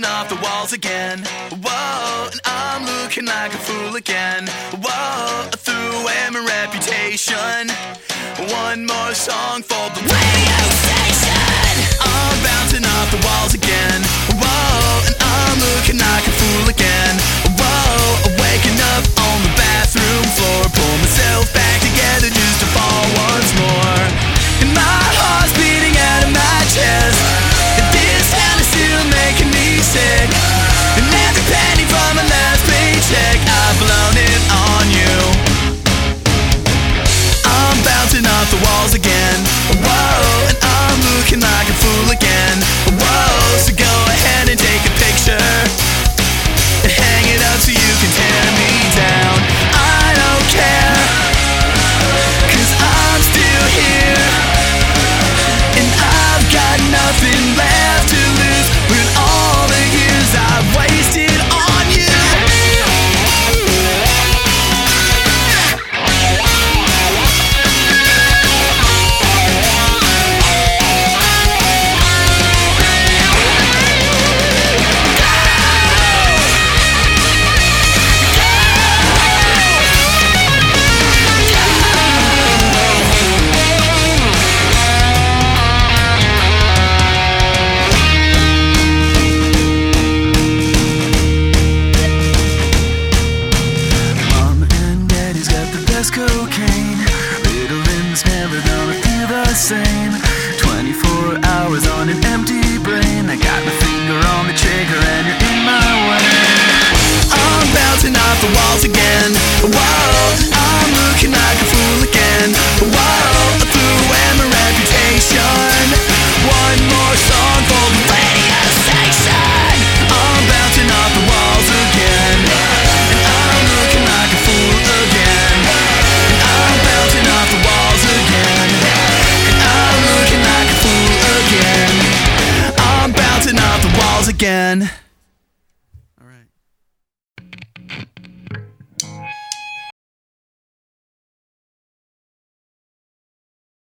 bouncing off the walls again. Whoa, and I'm looking like a fool again. Whoa, Threw away my reputation. One more song for the radio. Just cocaine. Little limbs never gonna feel the same. 24 hours on an empty brain. I got nothing. man.